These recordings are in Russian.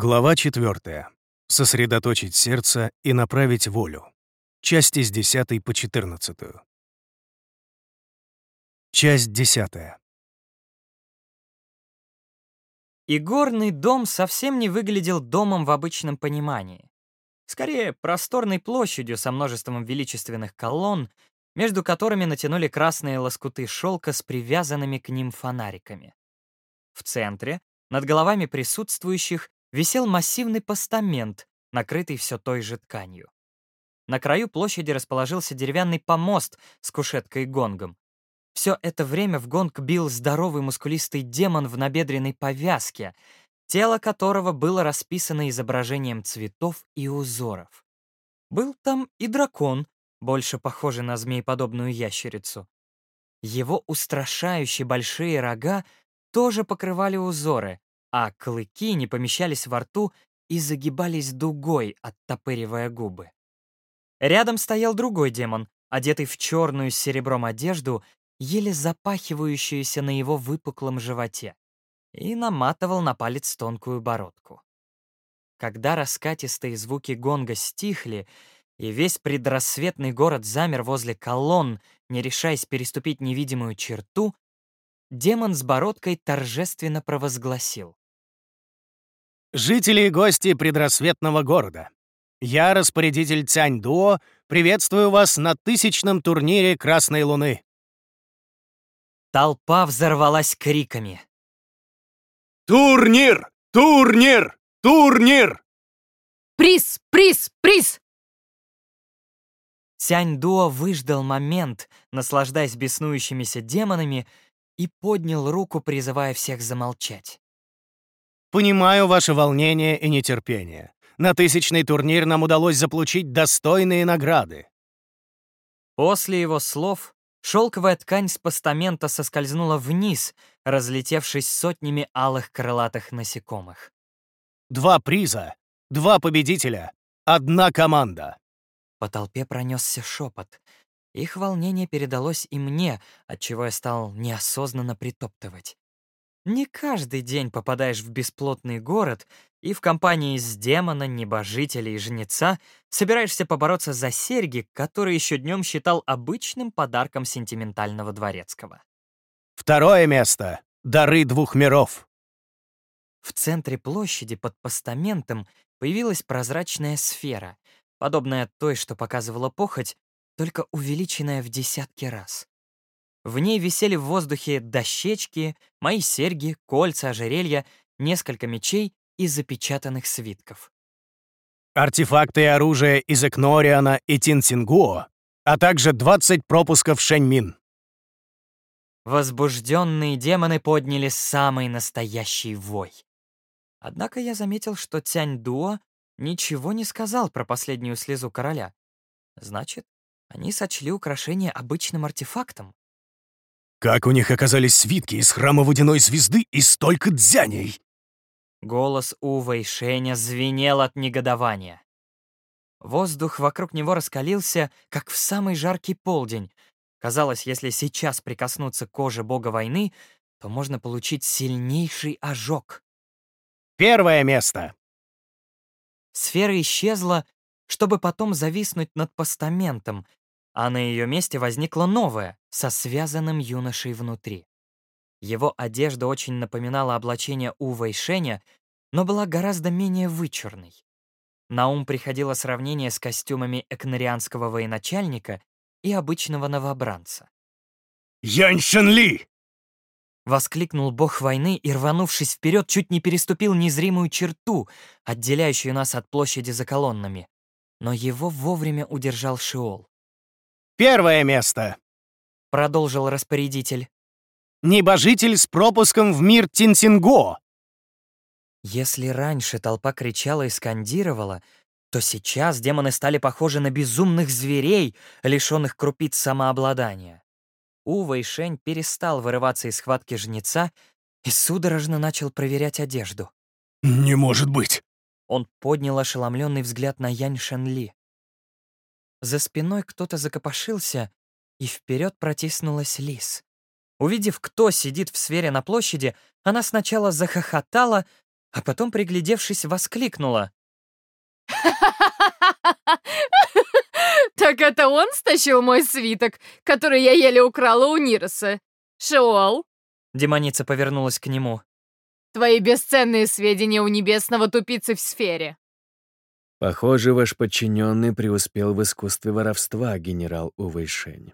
Глава 4. Сосредоточить сердце и направить волю. Части с 10 по 14. Часть 10. Игорный дом совсем не выглядел домом в обычном понимании. Скорее, просторной площадью со множеством величественных колонн, между которыми натянули красные лоскуты шелка с привязанными к ним фонариками. В центре, над головами присутствующих, висел массивный постамент, накрытый все той же тканью. На краю площади расположился деревянный помост с кушеткой и гонгом. Все это время в гонг бил здоровый мускулистый демон в набедренной повязке, тело которого было расписано изображением цветов и узоров. Был там и дракон, больше похожий на змееподобную ящерицу. Его устрашающие большие рога тоже покрывали узоры, а клыки не помещались во рту и загибались дугой, оттопыривая губы. Рядом стоял другой демон, одетый в черную с серебром одежду, еле запахивающуюся на его выпуклом животе, и наматывал на палец тонкую бородку. Когда раскатистые звуки гонга стихли, и весь предрассветный город замер возле колонн, не решаясь переступить невидимую черту, демон с бородкой торжественно провозгласил. Жители и гости предрассветного города. Я, распорядитель Цянь-Дуо, приветствую вас на тысячном турнире Красной Луны. Толпа взорвалась криками. Турнир! Турнир! Турнир! Приз! Приз! Приз! Цянь-Дуо выждал момент, наслаждаясь беснующимися демонами, и поднял руку, призывая всех замолчать. Понимаю ваше волнение и нетерпение. На тысячный турнир нам удалось заполучить достойные награды. После его слов шелковая ткань с постамента соскользнула вниз, разлетевшись сотнями алых крылатых насекомых. Два приза, два победителя, одна команда. По толпе пронесся шепот. Их волнение передалось и мне, отчего я стал неосознанно притоптывать. Не каждый день попадаешь в бесплотный город и в компании с демона, небожителя и жнеца собираешься побороться за серьги, которые еще днем считал обычным подарком сентиментального дворецкого. Второе место — дары двух миров. В центре площади под постаментом появилась прозрачная сфера, подобная той, что показывала похоть, только увеличенная в десятки раз. В ней висели в воздухе дощечки, мои серьги, кольца, ожерелья, несколько мечей и запечатанных свитков. Артефакты и оружие из Экнориана и Тинсингуо, а также 20 пропусков Шэньмин. Возбужденные демоны подняли самый настоящий вой. Однако я заметил, что Тянь Дуо ничего не сказал про последнюю слезу короля. Значит, они сочли украшение обычным артефактом. Как у них оказались свитки из храма водяной звезды и столько дзяней? Голос Ува и Шеня звенел от негодования. Воздух вокруг него раскалился, как в самый жаркий полдень. Казалось, если сейчас прикоснуться к коже бога войны, то можно получить сильнейший ожог. Первое место. Сфера исчезла, чтобы потом зависнуть над постаментом, а на ее месте возникла новая, со связанным юношей внутри. Его одежда очень напоминала облачение Ува и Шеня, но была гораздо менее вычурной. На ум приходило сравнение с костюмами экнарианского военачальника и обычного новобранца. «Янь Шенли!» Воскликнул бог войны и, рванувшись вперед, чуть не переступил незримую черту, отделяющую нас от площади за колоннами. Но его вовремя удержал Шиол. Первое место. Продолжил распорядитель. Небожитель с пропуском в мир Тинсинго. Если раньше толпа кричала и скандировала, то сейчас демоны стали похожи на безумных зверей, лишенных крупиц самообладания. Ува и Шень перестал вырываться из схватки жнеца и судорожно начал проверять одежду. «Не может быть!» Он поднял ошеломленный взгляд на Янь Шенли. За спиной кто-то закопошился, и вперед протиснулась Лис. Увидев, кто сидит в сфере на площади, она сначала захохотала, а потом, приглядевшись, воскликнула. Так это он стащил мой свиток, который я еле украла у Нироса. Шиол, Демоница повернулась к нему. твои бесценные сведения у небесного тупицы в сфере. Похоже, ваш подчиненный преуспел в искусстве воровства, генерал Увейшень.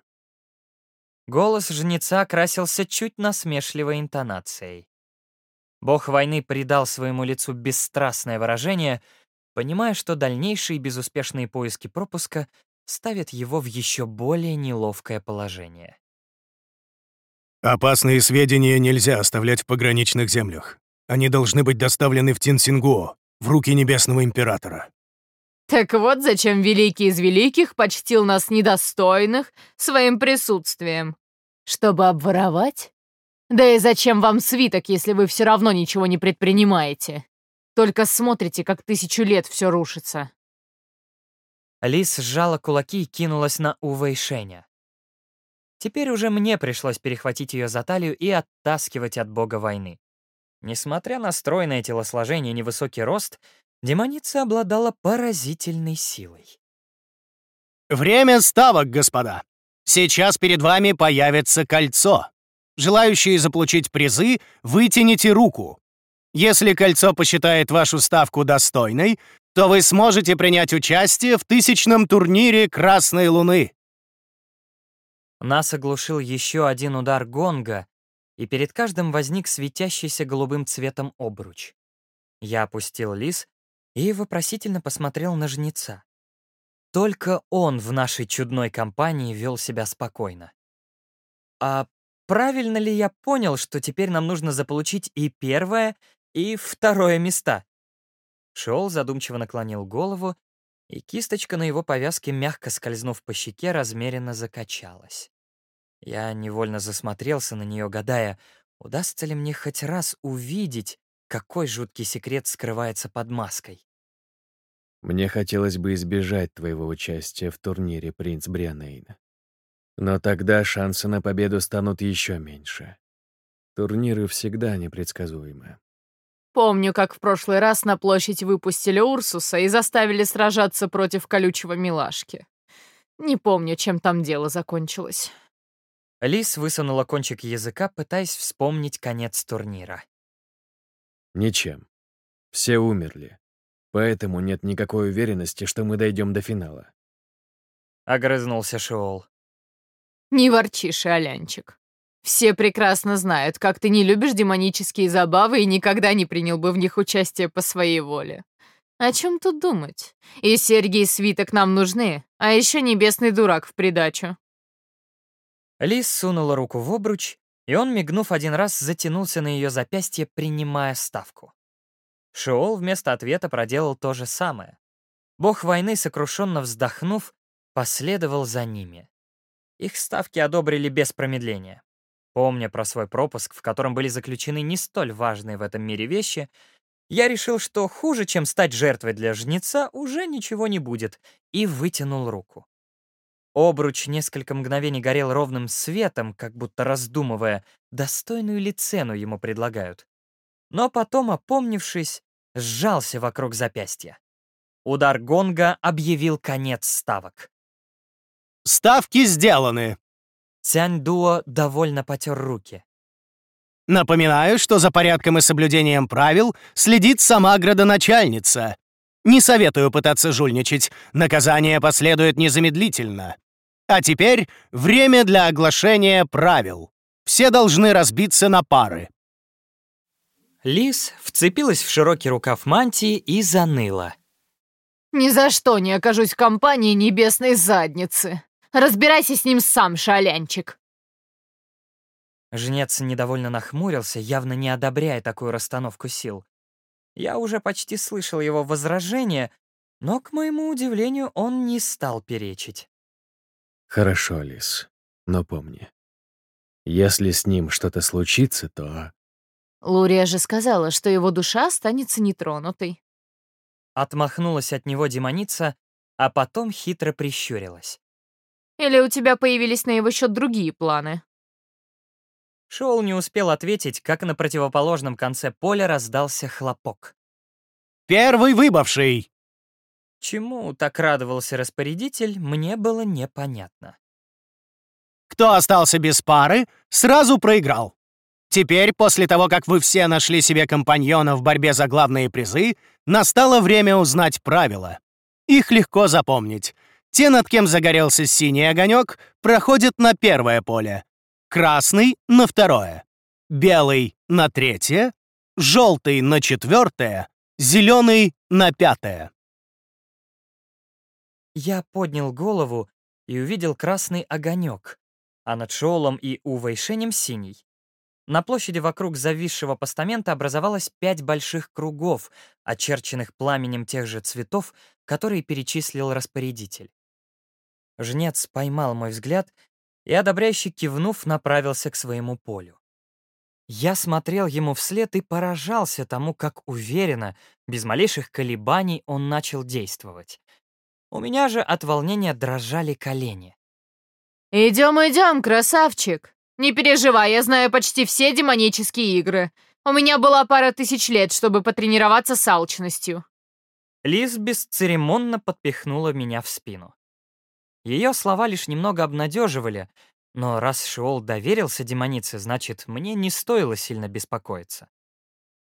Голос жнеца окрасился чуть насмешливой интонацией. Бог войны придал своему лицу бесстрастное выражение, понимая, что дальнейшие безуспешные поиски пропуска ставят его в еще более неловкое положение. Опасные сведения нельзя оставлять в пограничных землях. Они должны быть доставлены в Тинсингуо, в руки Небесного Императора. Так вот, зачем Великий из Великих почтил нас недостойных своим присутствием. Чтобы обворовать? Да и зачем вам свиток, если вы все равно ничего не предпринимаете? Только смотрите, как тысячу лет все рушится. Лис сжала кулаки и кинулась на Увейшеня. Теперь уже мне пришлось перехватить ее за талию и оттаскивать от бога войны. Несмотря на стройное телосложение и невысокий рост, демоница обладала поразительной силой. Время ставок, господа. Сейчас перед вами появится кольцо. Желающие заполучить призы, вытяните руку. Если кольцо посчитает вашу ставку достойной, то вы сможете принять участие в тысячном турнире Красной Луны. Нас оглушил еще один удар гонга, и перед каждым возник светящийся голубым цветом обруч. Я опустил лис и вопросительно посмотрел на жнеца. Только он в нашей чудной компании вел себя спокойно. А правильно ли я понял, что теперь нам нужно заполучить и первое, и второе места? Шел задумчиво наклонил голову, и кисточка на его повязке, мягко скользнув по щеке, размеренно закачалась. Я невольно засмотрелся на нее, гадая, удастся ли мне хоть раз увидеть, какой жуткий секрет скрывается под маской. Мне хотелось бы избежать твоего участия в турнире, принц Брианейн. Но тогда шансы на победу станут еще меньше. Турниры всегда непредсказуемы. Помню, как в прошлый раз на площадь выпустили Урсуса и заставили сражаться против колючего милашки. Не помню, чем там дело закончилось. Лис высунула кончик языка, пытаясь вспомнить конец турнира. Ничем. Все умерли. Поэтому нет никакой уверенности, что мы дойдем до финала. Огрызнулся Шиол. Не ворчи, Шиолянчик. Все прекрасно знают, как ты не любишь демонические забавы и никогда не принял бы в них участие по своей воле. О чем тут думать? И серьги, и свиток нам нужны, а еще небесный дурак в придачу. Лис сунула руку в обруч, и он, мигнув один раз, затянулся на ее запястье, принимая ставку. Шиол вместо ответа проделал то же самое. Бог войны, сокрушенно вздохнув, последовал за ними. Их ставки одобрили без промедления. Помня про свой пропуск, в котором были заключены не столь важные в этом мире вещи, я решил, что хуже, чем стать жертвой для жнеца, уже ничего не будет, и вытянул руку. Обруч несколько мгновений горел ровным светом, как будто раздумывая, достойную ли цену ему предлагают. Но потом, опомнившись, сжался вокруг запястья. Удар гонга объявил конец ставок. Ставки сделаны. Цянь-дуо довольно потер руки. Напоминаю, что за порядком и соблюдением правил следит сама градоначальница. Не советую пытаться жульничать, наказание последует незамедлительно. А теперь время для оглашения правил. Все должны разбиться на пары. Лис вцепилась в широкий рукав мантии и заныла. Ни за что не окажусь в компании небесной задницы. Разбирайся с ним сам, шалянчик. Жнец недовольно нахмурился, явно не одобряя такую расстановку сил. Я уже почти слышал его возражение, но, к моему удивлению, он не стал перечить. Хорошо, Лис, но помни. Если с ним что-то случится, то... Лурия же сказала, что его душа останется нетронутой. Отмахнулась от него демоница, а потом хитро прищурилась. Или у тебя появились на его счет другие планы? Шоул не успел ответить, как на противоположном конце поля раздался хлопок. «Первый выбывший!» Чему так радовался распорядитель, мне было непонятно. Кто остался без пары, сразу проиграл. Теперь, после того, как вы все нашли себе компаньона в борьбе за главные призы, настало время узнать правила. Их легко запомнить. Те, над кем загорелся синий огонек, проходят на первое поле. Красный — на второе. Белый — на третье. Желтый — на четвертое. Зеленый — на пятое. Я поднял голову и увидел красный огонек, а над Шоулом и Увой Шенем синий. На площади вокруг зависшего постамента образовалось пять больших кругов, очерченных пламенем тех же цветов, которые перечислил распорядитель. Жнец поймал мой взгляд и, одобряюще кивнув, направился к своему полю. Я смотрел ему вслед и поражался тому, как уверенно, без малейших колебаний он начал действовать. У меня же от волнения дрожали колени. «Идем, идем, красавчик!» «Не переживай, я знаю почти все демонические игры. У меня была пара тысяч лет, чтобы потренироваться с алчностью». Лиз бесцеремонно подпихнула меня в спину. Ее слова лишь немного обнадеживали, но раз Шиол доверился демонице, значит, мне не стоило сильно беспокоиться.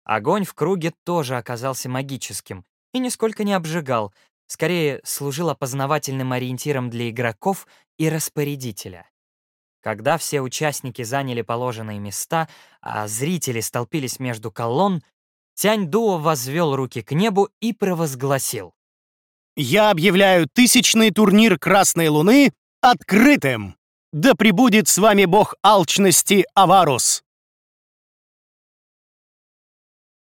Огонь в круге тоже оказался магическим и нисколько не обжигал, скорее служил опознавательным ориентиром для игроков и распорядителя. Когда все участники заняли положенные места, а зрители столпились между колонн, Тянь Дуо возвел руки к небу и провозгласил. «Я объявляю тысячный турнир Красной Луны открытым! Да пребудет с вами бог алчности Аварус!»